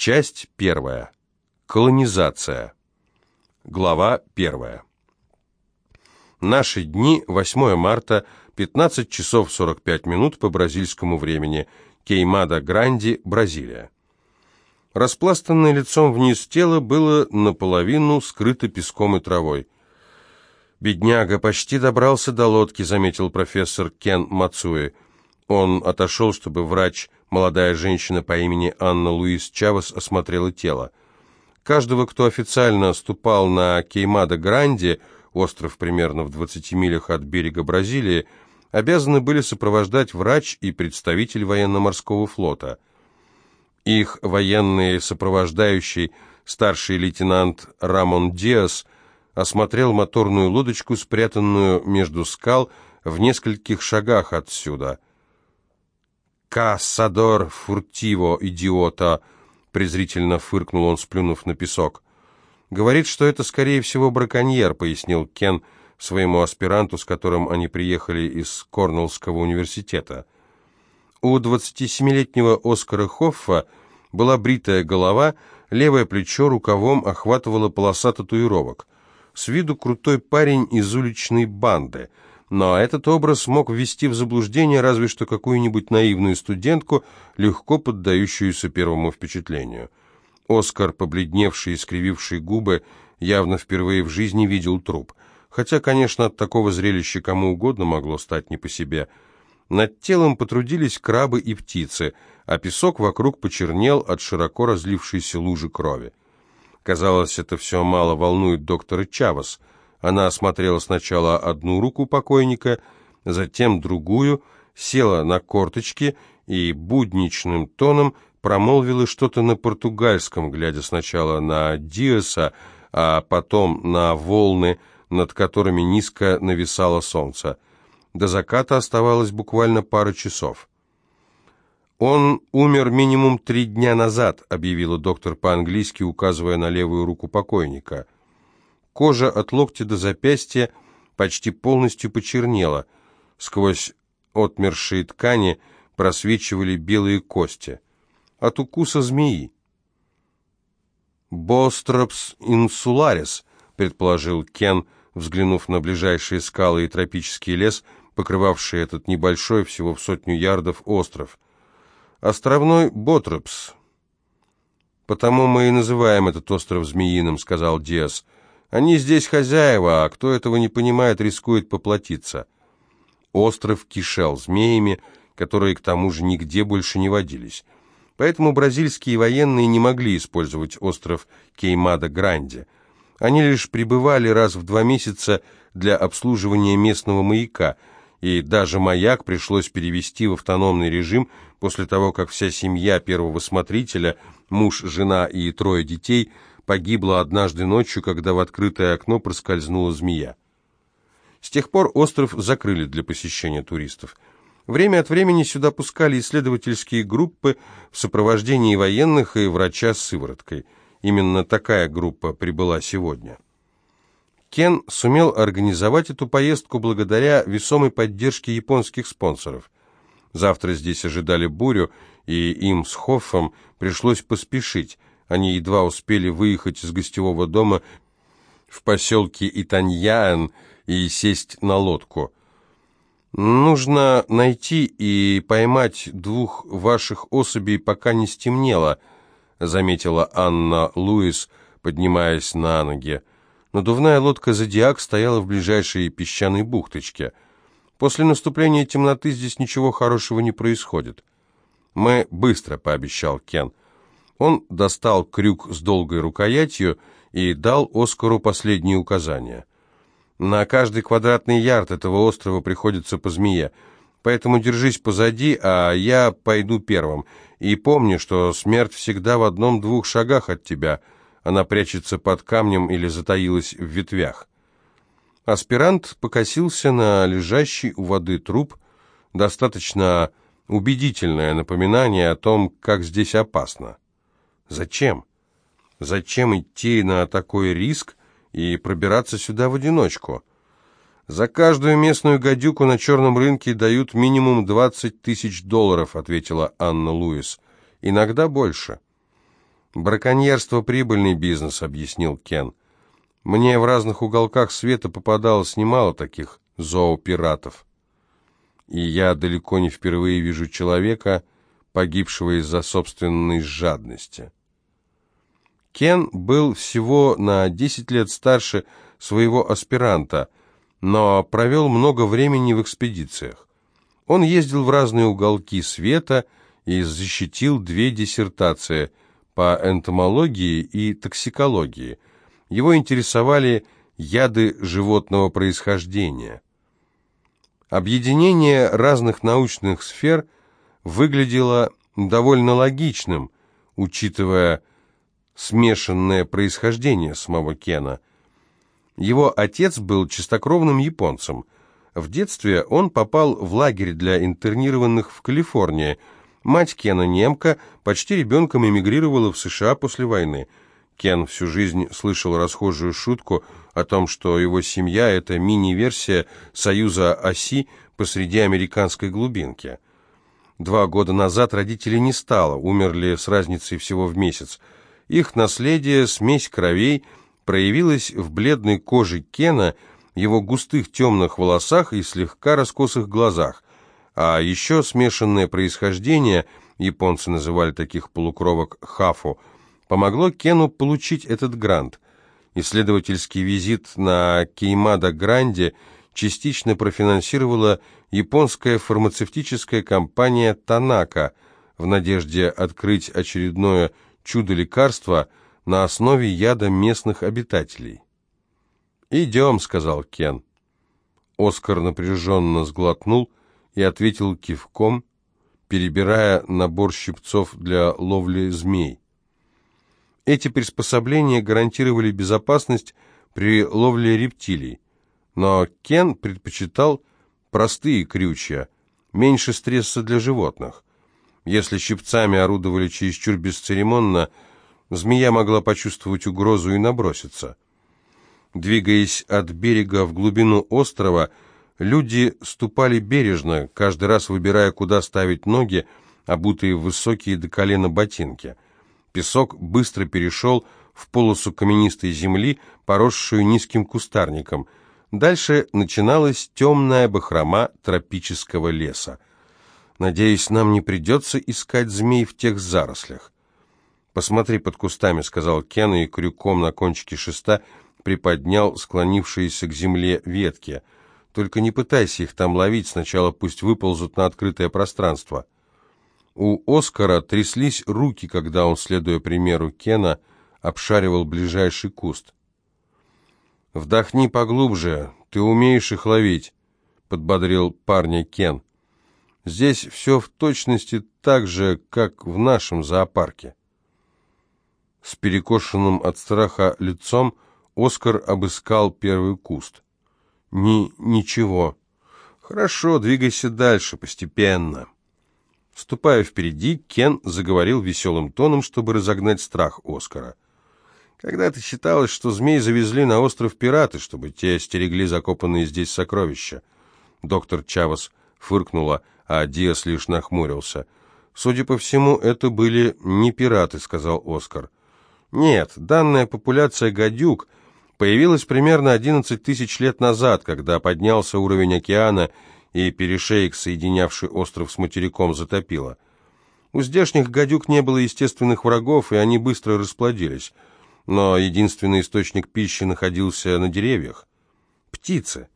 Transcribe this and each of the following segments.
Часть первая. Колонизация. Глава первая. Наши дни, 8 марта, 15 часов 45 минут по бразильскому времени. Кеймада Гранди, Бразилия. Распластанное лицом вниз тело было наполовину скрыто песком и травой. «Бедняга почти добрался до лодки», — заметил профессор Кен Мацуэ. Он отошел, чтобы врач, молодая женщина по имени Анна Луис Чавес, осмотрела тело. Каждого, кто официально ступал на Кеймада-Гранди, остров примерно в 20 милях от берега Бразилии, обязаны были сопровождать врач и представитель военно-морского флота — их военный сопровождающий, старший лейтенант Рамон Диас, осмотрел моторную лодочку, спрятанную между скал в нескольких шагах отсюда. «Кассадор фуртиво, идиота!» — презрительно фыркнул он, сплюнув на песок. «Говорит, что это, скорее всего, браконьер», — пояснил Кен своему аспиранту, с которым они приехали из Корнеллского университета. У 27-летнего Оскара Хоффа была бритая голова, левое плечо рукавом охватывала полоса татуировок. С виду крутой парень из уличной банды, но этот образ мог ввести в заблуждение разве что какую-нибудь наивную студентку, легко поддающуюся первому впечатлению. Оскар, побледневший и скрививший губы, явно впервые в жизни видел труп. Хотя, конечно, от такого зрелища кому угодно могло стать не по себе – над телом потрудились крабы и птицы, а песок вокруг почернел от широко разлившейся лужи крови. Казалось, это все мало волнует доктора Чавас. Она осмотрела сначала одну руку покойника, затем другую, села на корточки и будничным тоном промолвила что-то на португальском, глядя сначала на Диаса, а потом на волны, над которыми низко нависало солнце. До заката оставалось буквально пара часов. «Он умер минимум три дня назад», — объявила доктор по-английски, указывая на левую руку покойника. Кожа от локтя до запястья почти полностью почернела. Сквозь отмершие ткани просвечивали белые кости. От укуса змеи. «Бостропс инсуларис», — предположил Кен, взглянув на ближайшие скалы и тропический лес — покрывавший этот небольшой, всего в сотню ярдов, остров. Островной Ботропс. «Потому мы и называем этот остров Змеиным», — сказал Диас. «Они здесь хозяева, а кто этого не понимает, рискует поплатиться». Остров кишел змеями, которые к тому же нигде больше не водились. Поэтому бразильские военные не могли использовать остров Кеймада-Гранде. Они лишь прибывали раз в два месяца для обслуживания местного маяка — и даже маяк пришлось перевести в автономный режим после того, как вся семья первого смотрителя, муж, жена и трое детей, погибла однажды ночью, когда в открытое окно проскользнула змея. С тех пор остров закрыли для посещения туристов. Время от времени сюда пускали исследовательские группы в сопровождении военных и врача с сывороткой. Именно такая группа прибыла сегодня. Кен сумел организовать эту поездку благодаря весомой поддержке японских спонсоров. Завтра здесь ожидали бурю, и им с Хоффом пришлось поспешить. Они едва успели выехать из гостевого дома в поселке Итаньян и сесть на лодку. «Нужно найти и поймать двух ваших особей, пока не стемнело», заметила Анна Луис, поднимаясь на ноги. Надувная лодка «Зодиак» стояла в ближайшей песчаной бухточке. После наступления темноты здесь ничего хорошего не происходит. «Мы быстро», — пообещал Кен. Он достал крюк с долгой рукоятью и дал Оскару последние указания. «На каждый квадратный ярд этого острова приходится по змее, поэтому держись позади, а я пойду первым. И помни, что смерть всегда в одном-двух шагах от тебя». Она прячется под камнем или затаилась в ветвях. Аспирант покосился на лежащий у воды труп, достаточно убедительное напоминание о том, как здесь опасно. Зачем? Зачем идти на такой риск и пробираться сюда в одиночку? За каждую местную гадюку на черном рынке дают минимум 20 тысяч долларов, ответила Анна Луис. Иногда больше. «Браконьерство – прибыльный бизнес», – объяснил Кен. «Мне в разных уголках света попадалось немало таких зоопиратов. И я далеко не впервые вижу человека, погибшего из-за собственной жадности». Кен был всего на 10 лет старше своего аспиранта, но провел много времени в экспедициях. Он ездил в разные уголки света и защитил две диссертации по энтомологии и токсикологии. Его интересовали яды животного происхождения. Объединение разных научных сфер выглядело довольно логичным, учитывая смешанное происхождение самого Кена. Его отец был чистокровным японцем. В детстве он попал в лагерь для интернированных в Калифорнии. Мать Кена, немка, почти ребенком эмигрировала в США после войны. Кен всю жизнь слышал расхожую шутку о том, что его семья – это мини-версия союза оси посреди американской глубинки. Два года назад родителей не стало, умерли с разницей всего в месяц – их наследие, смесь кровей, проявилась в бледной коже Кена, его густых темных волосах и слегка раскосых глазах. А еще смешанное происхождение, японцы называли таких полукровок хафу, помогло Кену получить этот грант. Исследовательский визит на Кеймада-Гранде частично профинансировала японская фармацевтическая компания «Танака» в надежде открыть очередное чудо-лекарство на основе яда местных обитателей. «Идем», — сказал Кен. Оскар напряженно сглотнул и ответил кивком, перебирая набор щипцов для ловли змей. Эти приспособления гарантировали безопасность при ловле рептилий, но Кен предпочитал простые крючья, меньше стресса для животных. Если щипцами орудовали чересчур бесцеремонно, змея могла почувствовать угрозу и наброситься. Двигаясь от берега в глубину острова, люди ступали бережно, каждый раз выбирая, куда ставить ноги, обутые в высокие до колена ботинки. Песок быстро перешел в полосу каменистой земли, поросшую низким кустарником. Дальше начиналась темная бахрома тропического леса. Надеюсь, нам не придется искать змей в тех зарослях. «Посмотри под кустами», — сказал Кен, и крюком на кончике шеста приподнял склонившиеся к земле ветки. «Только не пытайся их там ловить, сначала пусть выползут на открытое пространство». У Оскара тряслись руки, когда он, следуя примеру Кена, обшаривал ближайший куст. «Вдохни поглубже, ты умеешь их ловить», — подбодрил парня Кен. Здесь все в точности так же, как в нашем зоопарке. С перекошенным от страха лицом Оскар обыскал первый куст. Ни, ничего. Хорошо, двигайся дальше, постепенно. Ступая впереди, Кен заговорил веселым тоном, чтобы разогнать страх Оскара. Когда-то считалось, что змей завезли на остров пираты, чтобы те стерегли закопанные здесь сокровища. Доктор Чавас фыркнула, а Диас лишь нахмурился. «Судя по всему, это были не пираты», — сказал Оскар. «Нет, данная популяция гадюк появилась примерно 11 тысяч лет назад, когда поднялся уровень океана и перешейк, соединявший остров с материком, затопило. У здешних гадюк не было естественных врагов, и они быстро расплодились. Но единственный источник пищи находился на деревьях. Птицы.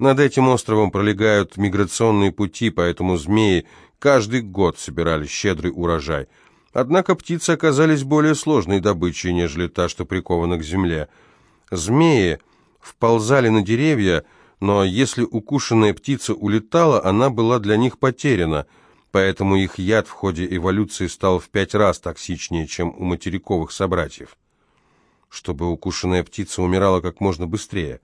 Над этим островом пролегают миграционные пути, поэтому змеи каждый год собирали щедрый урожай. Однако птицы оказались более сложной добычей, нежели та, что прикована к земле. Змеи вползали на деревья, но если укушенная птица улетала, она была для них потеряна, поэтому их яд в ходе эволюции стал в пять раз токсичнее, чем у материковых собратьев. Чтобы укушенная птица умирала как можно быстрее.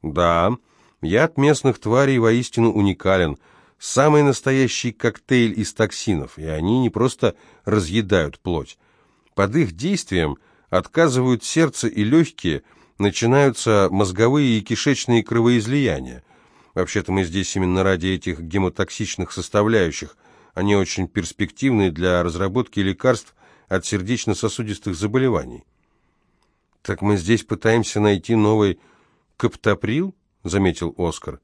Да, Яд местных тварей воистину уникален. Самый настоящий коктейль из токсинов, и они не просто разъедают плоть. Под их действием отказывают сердце и легкие, начинаются мозговые и кишечные кровоизлияния. Вообще-то мы здесь именно ради этих гемотоксичных составляющих. Они очень перспективны для разработки лекарств от сердечно-сосудистых заболеваний. «Так мы здесь пытаемся найти новый каптоприл?» — заметил Оскар.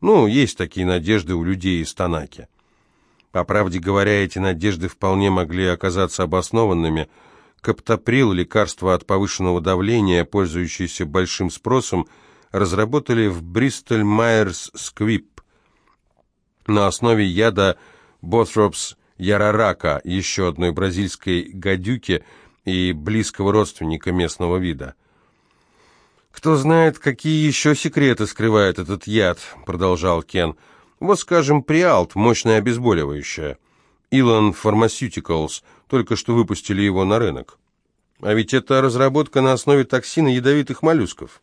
«Ну, есть такие надежды у людей из Танаки». По правде говоря, эти надежды вполне могли оказаться обоснованными. Каптоприл, лекарство от повышенного давления, пользующееся большим спросом, разработали в Бристоль-Майерс-Сквип на основе яда Bothrops ярарака, еще одной бразильской гадюки и близкого родственника местного вида. «Кто знает, какие еще секреты скрывает этот яд», — продолжал Кен. «Вот, скажем, Приалт, мощное обезболивающее. Илон Pharmaceuticals только что выпустили его на рынок. А ведь это разработка на основе токсина ядовитых моллюсков.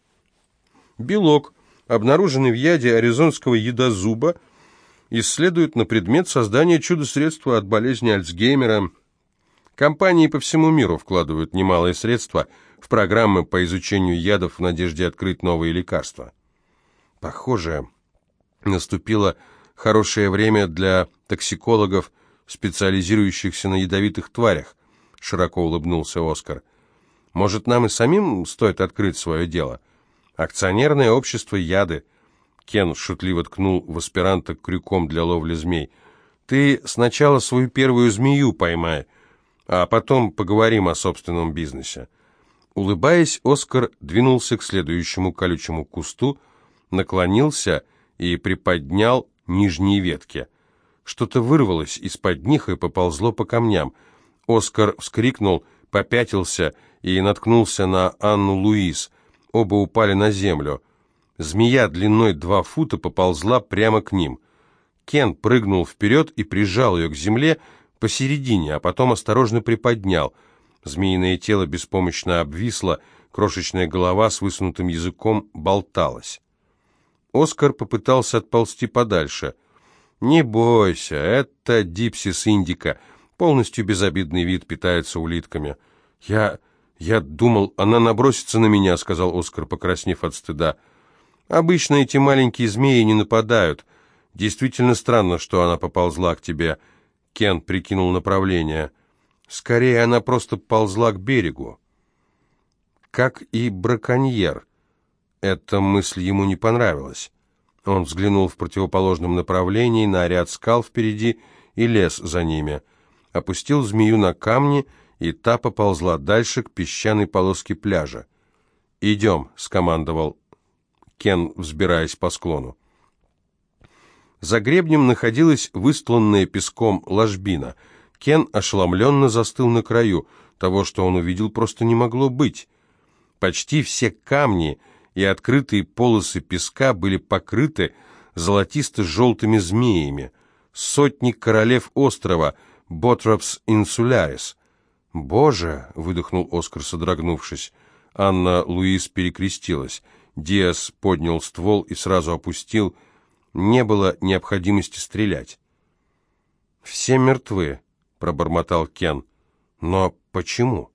Белок, обнаруженный в яде аризонского едозуба, исследуют на предмет создания чудо-средства от болезни Альцгеймера. Компании по всему миру вкладывают немалые средства в программы по изучению ядов в надежде открыть новые лекарства. Похоже, наступило хорошее время для токсикологов, специализирующихся на ядовитых тварях, широко улыбнулся Оскар. Может, нам и самим стоит открыть свое дело? Акционерное общество яды – Кен шутливо ткнул в аспиранта крюком для ловли змей. «Ты сначала свою первую змею поймай, а потом поговорим о собственном бизнесе». Улыбаясь, Оскар двинулся к следующему колючему кусту, наклонился и приподнял нижние ветки. Что-то вырвалось из-под них и поползло по камням. Оскар вскрикнул, попятился и наткнулся на Анну Луиз. Оба упали на землю. Змея длиной два фута поползла прямо к ним. Кен прыгнул вперед и прижал ее к земле посередине, а потом осторожно приподнял. Змеиное тело беспомощно обвисло, крошечная голова с высунутым языком болталась. Оскар попытался отползти подальше. «Не бойся, это дипсис индика, полностью безобидный вид, питается улитками». «Я... я думал, она набросится на меня», — сказал Оскар, покраснев от стыда. Обычно эти маленькие змеи не нападают. Действительно странно, что она поползла к тебе. Кен прикинул направление. Скорее, она просто ползла к берегу. Как и браконьер. Эта мысль ему не понравилась. Он взглянул в противоположном направлении на ряд скал впереди и лес за ними. Опустил змею на камни, и та поползла дальше к песчаной полоске пляжа. «Идем», — скомандовал Кен, взбираясь по склону. За гребнем находилась выстланная песком ложбина. Кен ошеломленно застыл на краю. Того, что он увидел, просто не могло быть. Почти все камни и открытые полосы песка были покрыты золотисто-желтыми змеями. Сотни королев острова, Ботропс инсулярис. «Боже!» — выдохнул Оскар, содрогнувшись. Анна Луис перекрестилась. Диас поднял ствол и сразу опустил. Не было необходимости стрелять. «Все мертвы», — пробормотал Кен. «Но почему?»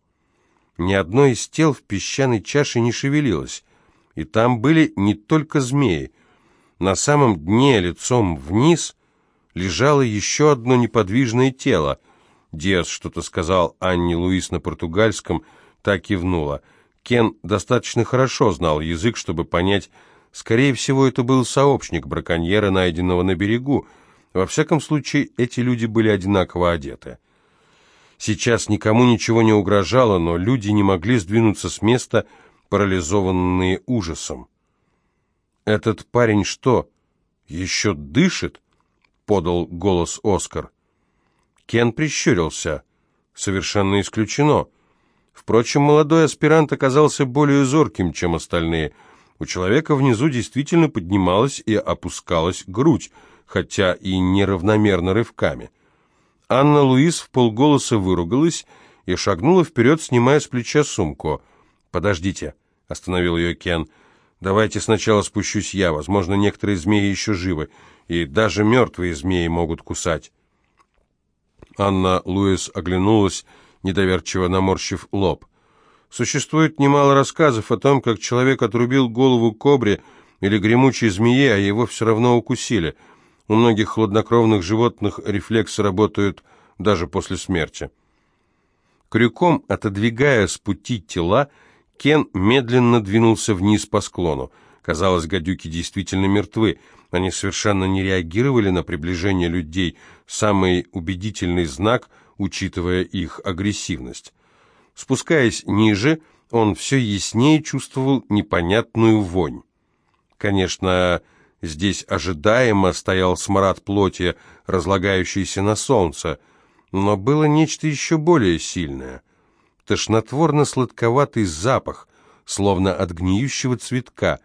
Ни одно из тел в песчаной чаше не шевелилось, и там были не только змеи. На самом дне, лицом вниз, лежало еще одно неподвижное тело. Диас что-то сказал Анне Луис на португальском, так кивнула — Кен достаточно хорошо знал язык, чтобы понять, скорее всего, это был сообщник браконьера, найденного на берегу. Во всяком случае, эти люди были одинаково одеты. Сейчас никому ничего не угрожало, но люди не могли сдвинуться с места, парализованные ужасом. «Этот парень что, еще дышит?» — подал голос Оскар. Кен прищурился. «Совершенно исключено. Впрочем, молодой аспирант оказался более зорким, чем остальные. У человека внизу действительно поднималась и опускалась грудь, хотя и неравномерно рывками. Анна Луиз в полголоса выругалась и шагнула вперед, снимая с плеча сумку. «Подождите», — остановил ее Кен, — «давайте сначала спущусь я. Возможно, некоторые змеи еще живы, и даже мертвые змеи могут кусать». Анна Луис оглянулась недоверчиво наморщив лоб. Существует немало рассказов о том, как человек отрубил голову кобре или гремучей змее, а его все равно укусили. У многих хладнокровных животных рефлексы работают даже после смерти. Крюком отодвигая с пути тела, Кен медленно двинулся вниз по склону. Казалось, гадюки действительно мертвы. Они совершенно не реагировали на приближение людей, самый убедительный знак, учитывая их агрессивность. Спускаясь ниже, он все яснее чувствовал непонятную вонь. Конечно, здесь ожидаемо стоял смрад плоти, разлагающийся на солнце, но было нечто еще более сильное. Тошнотворно-сладковатый запах, словно от гниющего цветка.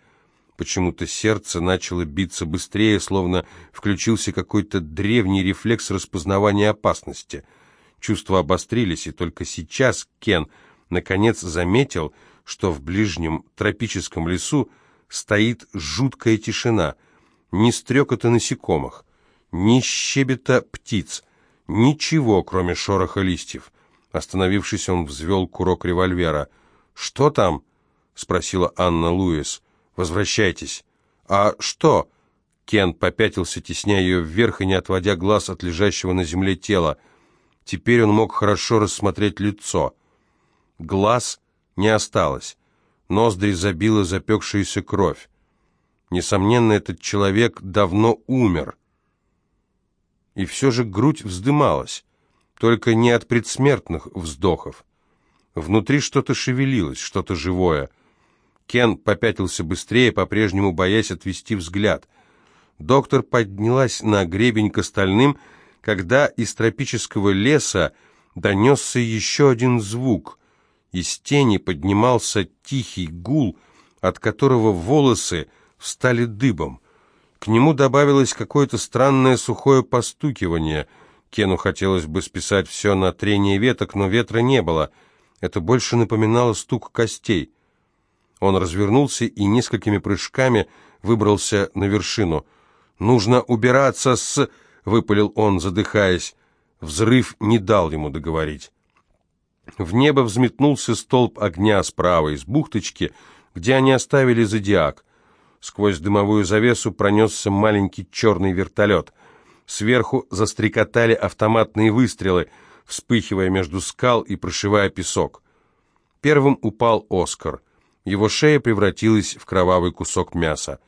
Почему-то сердце начало биться быстрее, словно включился какой-то древний рефлекс распознавания опасности. Чувства обострились, и только сейчас Кен наконец заметил, что в ближнем тропическом лесу стоит жуткая тишина, ни стрекота насекомых, ни щебета птиц, ничего, кроме шороха листьев. Остановившись, он взвел курок револьвера. «Что там?» — спросила Анна Луис. «Возвращайтесь». «А что?» Кен попятился, тесняя ее вверх и не отводя глаз от лежащего на земле тела. Теперь он мог хорошо рассмотреть лицо. Глаз не осталось. Ноздри забила запекшаяся кровь. Несомненно, этот человек давно умер. И все же грудь вздымалась, только не от предсмертных вздохов. Внутри что-то шевелилось, что-то живое. Кен попятился быстрее, по-прежнему боясь отвести взгляд. Доктор поднялась на гребень к остальным, когда из тропического леса донесся еще один звук. Из тени поднимался тихий гул, от которого волосы встали дыбом. К нему добавилось какое-то странное сухое постукивание. Кену хотелось бы списать все на трение веток, но ветра не было. Это больше напоминало стук костей. Он развернулся и несколькими прыжками выбрался на вершину. «Нужно убираться с...» — выпалил он, задыхаясь. Взрыв не дал ему договорить. В небо взметнулся столб огня справа из бухточки, где они оставили зодиак. Сквозь дымовую завесу пронесся маленький черный вертолет. Сверху застрекотали автоматные выстрелы, вспыхивая между скал и прошивая песок. Первым упал Оскар. Его шея превратилась в кровавый кусок мяса.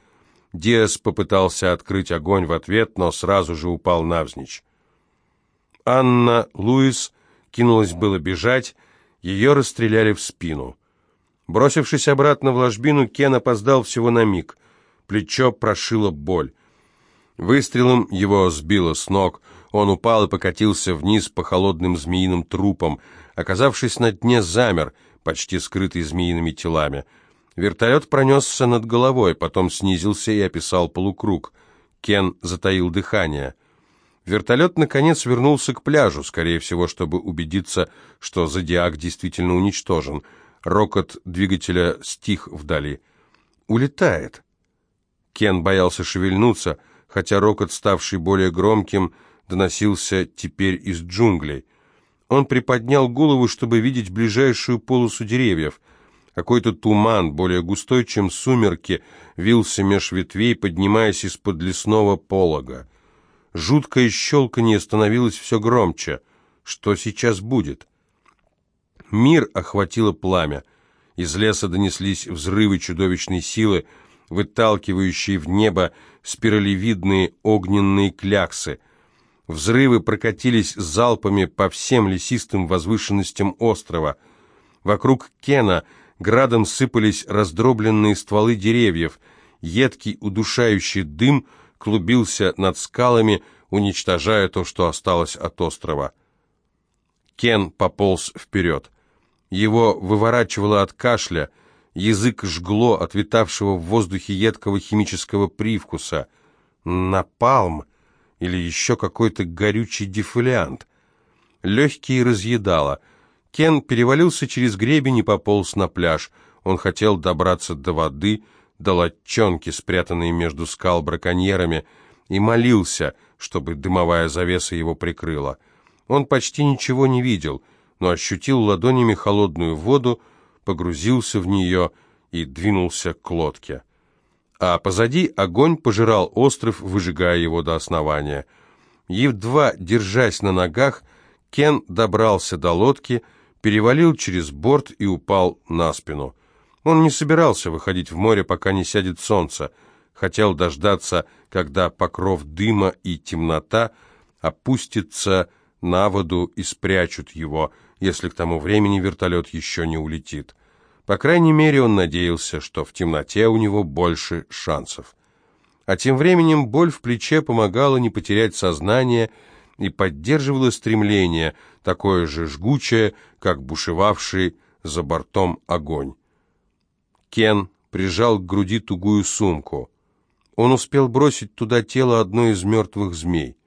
Диас попытался открыть огонь в ответ, но сразу же упал навзничь. Анна Луис кинулась было бежать, ее расстреляли в спину. Бросившись обратно в ложбину, Кен опоздал всего на миг. Плечо прошило боль. Выстрелом его сбило с ног, он упал и покатился вниз по холодным змеиным трупам. Оказавшись на дне, замер, почти скрытый змеиными телами. Вертолет пронесся над головой, потом снизился и описал полукруг. Кен затаил дыхание. Вертолет, наконец, вернулся к пляжу, скорее всего, чтобы убедиться, что «Зодиак» действительно уничтожен. Рокот двигателя стих вдали. «Улетает». Кен боялся шевельнуться, хотя рокот, ставший более громким, доносился теперь из джунглей. Он приподнял голову, чтобы видеть ближайшую полосу деревьев. Какой-то туман, более густой, чем сумерки, вился меж ветвей, поднимаясь из-под лесного полога. Жуткое щелканье становилось все громче. Что сейчас будет? Мир охватило пламя. Из леса донеслись взрывы чудовищной силы, выталкивающие в небо спиралевидные огненные кляксы. Взрывы прокатились залпами по всем лесистым возвышенностям острова. Вокруг Кена градом сыпались раздробленные стволы деревьев. Едкий удушающий дым — клубился над скалами, уничтожая то, что осталось от острова. Кен пополз вперед. Его выворачивало от кашля, язык жгло от витавшего в воздухе едкого химического привкуса. Напалм или еще какой-то горючий дефолиант. Легкие разъедало. Кен перевалился через гребень и пополз на пляж. Он хотел добраться до воды, до латчонки, спрятанной между скал браконьерами, и молился, чтобы дымовая завеса его прикрыла. Он почти ничего не видел, но ощутил ладонями холодную воду, погрузился в нее и двинулся к лодке. А позади огонь пожирал остров, выжигая его до основания. Едва держась на ногах, Кен добрался до лодки, перевалил через борт и упал на спину. Он не собирался выходить в море, пока не сядет солнце. Хотел дождаться, когда покров дыма и темнота опустится на воду и спрячут его, если к тому времени вертолет еще не улетит. По крайней мере, он надеялся, что в темноте у него больше шансов. А тем временем боль в плече помогала не потерять сознание и поддерживала стремление, такое же жгучее, как бушевавший за бортом огонь. Кен прижал к груди тугую сумку. Он успел бросить туда тело одной из мертвых змей.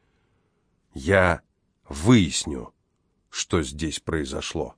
«Я выясню, что здесь произошло».